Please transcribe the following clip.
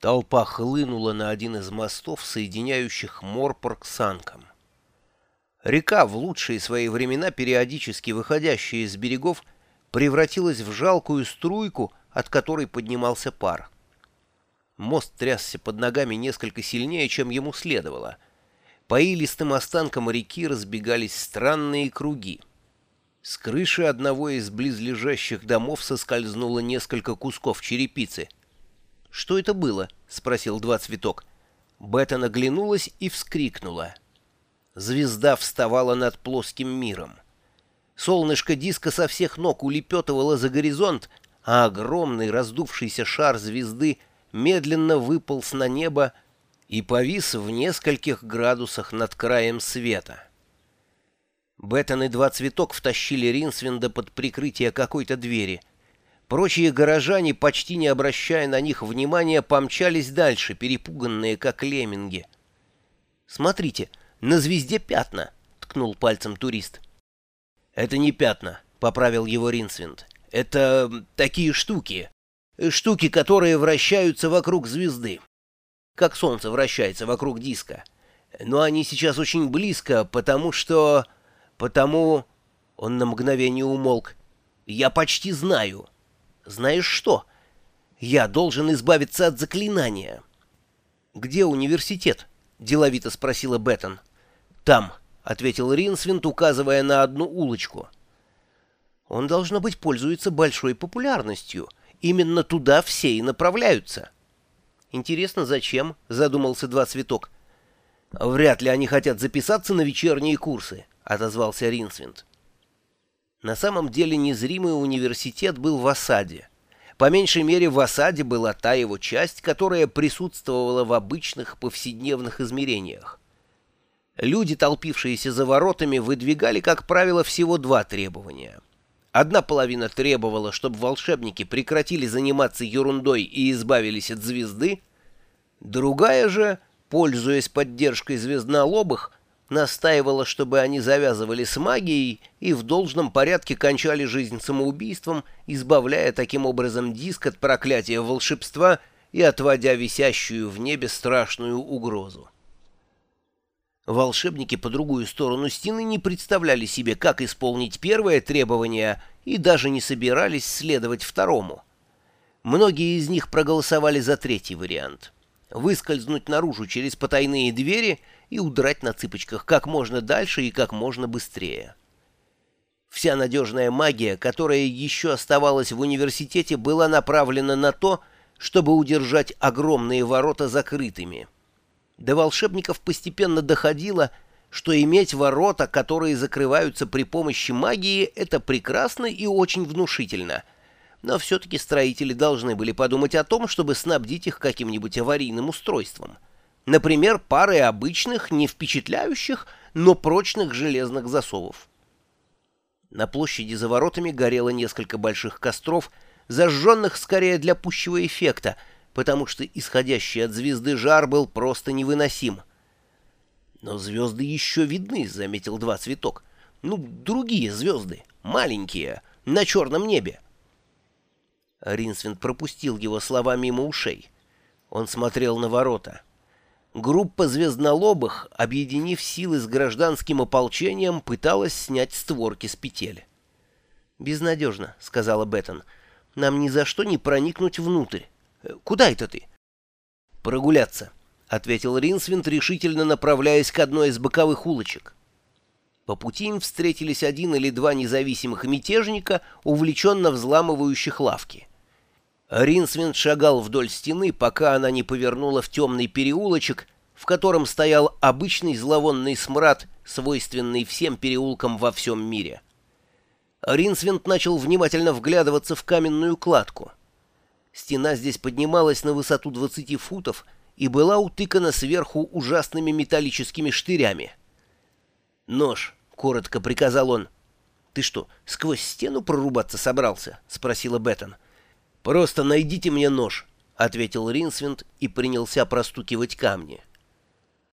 Толпа хлынула на один из мостов, соединяющих Морпорг с Анком. Река, в лучшие свои времена периодически выходящая из берегов, превратилась в жалкую струйку, от которой поднимался пар. Мост трясся под ногами несколько сильнее, чем ему следовало. По илистым останкам реки разбегались странные круги. С крыши одного из близлежащих домов соскользнуло несколько кусков черепицы — «Что это было?» — спросил Два Цветок. Бета наглянулась и вскрикнула. Звезда вставала над плоским миром. Солнышко диска со всех ног улепетывало за горизонт, а огромный раздувшийся шар звезды медленно выполз на небо и повис в нескольких градусах над краем света. Беттон и Два Цветок втащили Ринсвинда под прикрытие какой-то двери — Прочие горожане, почти не обращая на них внимания, помчались дальше, перепуганные, как лемминги. «Смотрите, на звезде пятна!» — ткнул пальцем турист. «Это не пятна», — поправил его Ринсвинд. «Это такие штуки. Штуки, которые вращаются вокруг звезды. Как Солнце вращается вокруг диска. Но они сейчас очень близко, потому что... Потому...» Он на мгновение умолк. «Я почти знаю». «Знаешь что? Я должен избавиться от заклинания». «Где университет?» — деловито спросила Беттон. «Там», — ответил Ринсвинд, указывая на одну улочку. «Он, должно быть, пользуется большой популярностью. Именно туда все и направляются». «Интересно, зачем?» — задумался Два Цветок. «Вряд ли они хотят записаться на вечерние курсы», — отозвался Ринсвинд. На самом деле незримый университет был в осаде. По меньшей мере в осаде была та его часть, которая присутствовала в обычных повседневных измерениях. Люди, толпившиеся за воротами, выдвигали, как правило, всего два требования. Одна половина требовала, чтобы волшебники прекратили заниматься ерундой и избавились от звезды, другая же, пользуясь поддержкой звезднолобых, настаивала, чтобы они завязывали с магией и в должном порядке кончали жизнь самоубийством, избавляя таким образом диск от проклятия волшебства и отводя висящую в небе страшную угрозу. Волшебники по другую сторону стены не представляли себе, как исполнить первое требование, и даже не собирались следовать второму. Многие из них проголосовали за третий вариант — выскользнуть наружу через потайные двери — и удрать на цыпочках как можно дальше и как можно быстрее. Вся надежная магия, которая еще оставалась в университете, была направлена на то, чтобы удержать огромные ворота закрытыми. До волшебников постепенно доходило, что иметь ворота, которые закрываются при помощи магии, это прекрасно и очень внушительно. Но все-таки строители должны были подумать о том, чтобы снабдить их каким-нибудь аварийным устройством. Например, парой обычных, не впечатляющих, но прочных железных засовов. На площади за воротами горело несколько больших костров, зажженных скорее для пущего эффекта, потому что исходящий от звезды жар был просто невыносим. «Но звезды еще видны», — заметил два цветок. «Ну, другие звезды, маленькие, на черном небе». Ринсвинд пропустил его слова мимо ушей. Он смотрел на ворота. Группа звезднолобых, объединив силы с гражданским ополчением, пыталась снять створки с петель. «Безнадежно», — сказала Беттон. «Нам ни за что не проникнуть внутрь. Куда это ты?» «Прогуляться», — ответил Ринсвинд, решительно направляясь к одной из боковых улочек. По пути им встретились один или два независимых мятежника, увлеченно взламывающих лавки. Ринсвинд шагал вдоль стены, пока она не повернула в темный переулочек, в котором стоял обычный зловонный смрад, свойственный всем переулкам во всем мире. Ринсвинд начал внимательно вглядываться в каменную кладку. Стена здесь поднималась на высоту 20 футов и была утыкана сверху ужасными металлическими штырями. «Нож», — коротко приказал он. «Ты что, сквозь стену прорубаться собрался?» — спросила Беттон. — «Просто найдите мне нож», — ответил Ринсвинд и принялся простукивать камни.